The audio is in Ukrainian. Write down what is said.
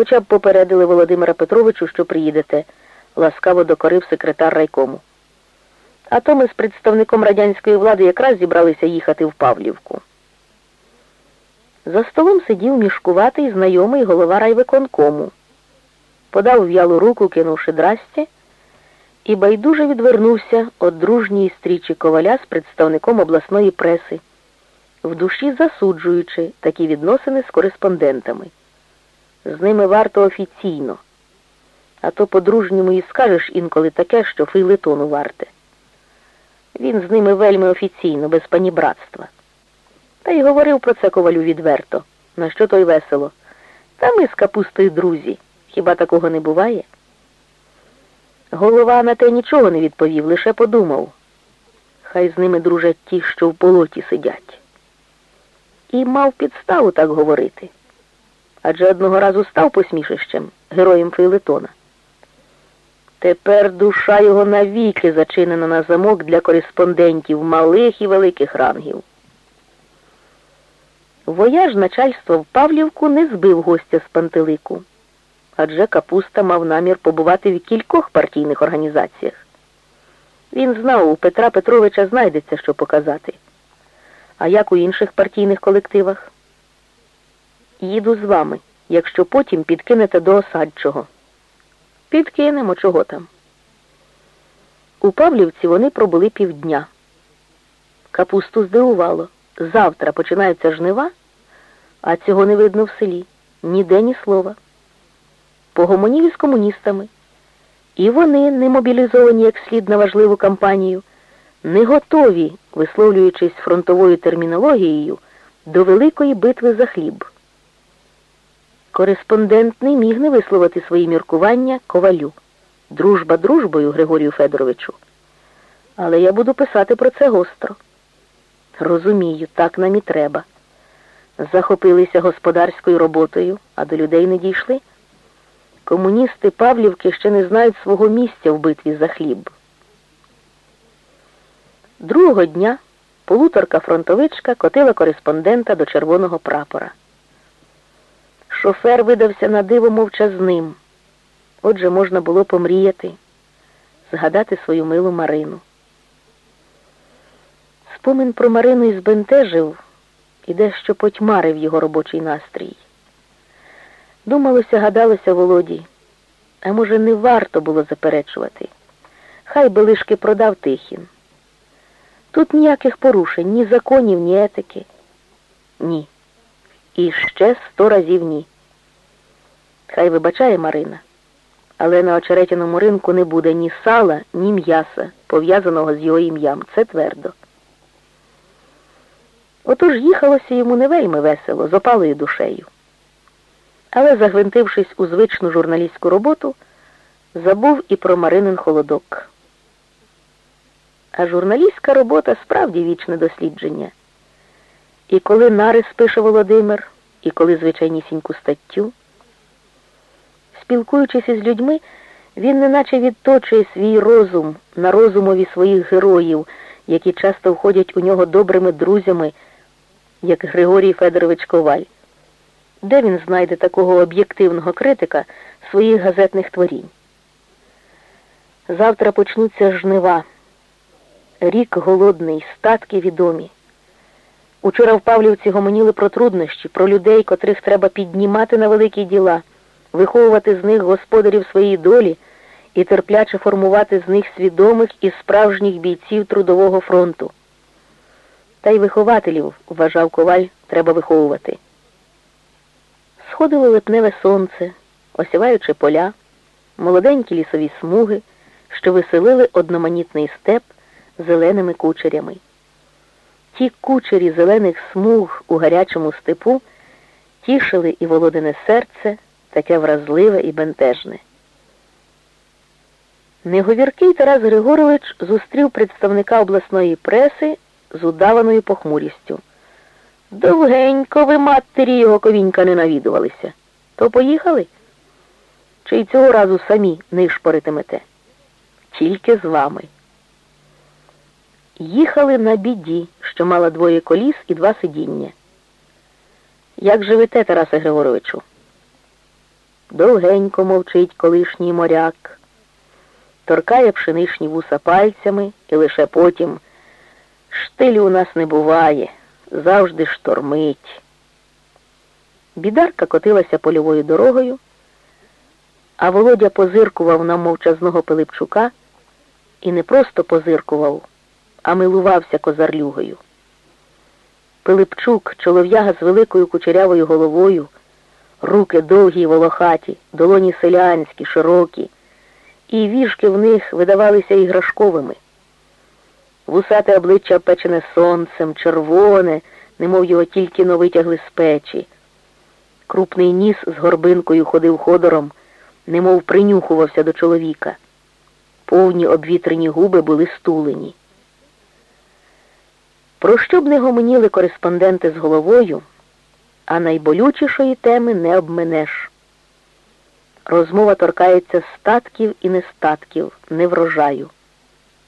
Хоча б попередили Володимира Петровичу, що приїдете, ласкаво докорив секретар райкому. А то ми з представником радянської влади якраз зібралися їхати в Павлівку. За столом сидів мішкуватий знайомий голова райвиконкому. Подав в'ялу руку, кинувши драсті, і байдуже відвернувся від дружньої стрічі коваля з представником обласної преси, в душі засуджуючи такі відносини з кореспондентами. З ними варто офіційно, а то по-дружньому і скажеш інколи таке, що фейлетону варте. Він з ними вельми офіційно, без панібратства. Та й говорив про це ковалю відверто, на що той весело. Та ми з капустою друзі. Хіба такого не буває? Голова на те нічого не відповів, лише подумав. Хай з ними дружать ті, що в полоті сидять. І мав підставу так говорити. Адже одного разу став посмішищем, героєм Фейлетона. Тепер душа його навіки зачинена на замок для кореспондентів малих і великих рангів. Вояж начальство в Павлівку не збив гостя з пантелику, адже Капуста мав намір побувати в кількох партійних організаціях. Він знав, у Петра Петровича знайдеться, що показати. А як у інших партійних колективах? Їду з вами, якщо потім підкинете до осадчого. Підкинемо, чого там. У Павлівці вони пробули півдня. Капусту здивувало. Завтра починаються жнива, а цього не видно в селі. Ніде ні слова. Погомонів із комуністами. І вони, не мобілізовані як слід на важливу кампанію, не готові, висловлюючись фронтовою термінологією, до великої битви за хліб. Кореспондент не міг не висловити свої міркування ковалю. Дружба дружбою, Григорію Федоровичу. Але я буду писати про це гостро. Розумію, так нам і треба. Захопилися господарською роботою, а до людей не дійшли. Комуністи Павлівки ще не знають свого місця в битві за хліб. Другого дня полуторка-фронтовичка котила кореспондента до червоного прапора. Шофер видався на диво мовчазним. Отже, можна було помріяти, згадати свою милу Марину. Спомин про Марину і збентежив і дещо потьмарив його робочий настрій. Думалося, гадалося Володі, а може, не варто було заперечувати. Хай би лишки продав Тихін. Тут ніяких порушень, ні законів, ні етики. Ні. І ще сто разів ні. Хай вибачає Марина, але на очеретяному ринку не буде ні сала, ні м'яса, пов'язаного з його ім'ям. Це твердо. Отож їхалося йому не вельми весело, з опалою душею. Але, загвинтившись у звичну журналістську роботу, забув і про Маринин холодок. А журналістська робота справді вічне дослідження. І коли нарис пише Володимир, і коли звичайнісіньку статтю, спілкуючись із людьми, він неначе відточує свій розум на розумові своїх героїв, які часто входять у нього добрими друзями, як Григорій Федорович Коваль. Де він знайде такого об'єктивного критика своїх газетних творінь? Завтра почнуться жнива. Рік голодний, статки відомі. Учора в Павлівці гомоніли про труднощі, про людей, котрих треба піднімати на великі діла, виховувати з них господарів своєї долі і терпляче формувати з них свідомих і справжніх бійців Трудового фронту. Та й вихователів, вважав коваль, треба виховувати. Сходило липневе сонце, осіваючи поля, молоденькі лісові смуги, що веселили одноманітний степ зеленими кучерями. Ті кучері зелених смуг у гарячому степу тішили і володине серце, таке вразливе і бентежне. Неговіркий Тарас Григорович зустрів представника обласної преси з удаваною похмурістю. Довгенько ви матері його ковінька не навідувалися. То поїхали? Чи й цього разу самі не шпоритимете? Тільки з вами. Їхали на біді, що мала двоє коліс і два сидіння. Як живете, Тарасе Григоровичу? Довгенько мовчить колишній моряк, торкає пшеничні вуса пальцями і лише потім штилю у нас не буває, завжди штормить. Бідарка котилася польовою дорогою, а Володя позиркував на мовчазного Пилипчука і не просто позиркував, а милувався козарлюгою. Пилипчук, чолов'яга з великою кучерявою головою, руки довгі й волохаті, долоні селянські, широкі, і віжки в них видавалися іграшковими. Вусате обличчя печене сонцем, червоне, немов його тільки но витягли з печі. Крупний ніс з горбинкою ходив ходором, немов принюхувався до чоловіка. Повні обвітрені губи були стулені. Про що б не гомоніли кореспонденти з головою, а найболючішої теми не обминеш. Розмова торкається статків і нестатків, неврожаю.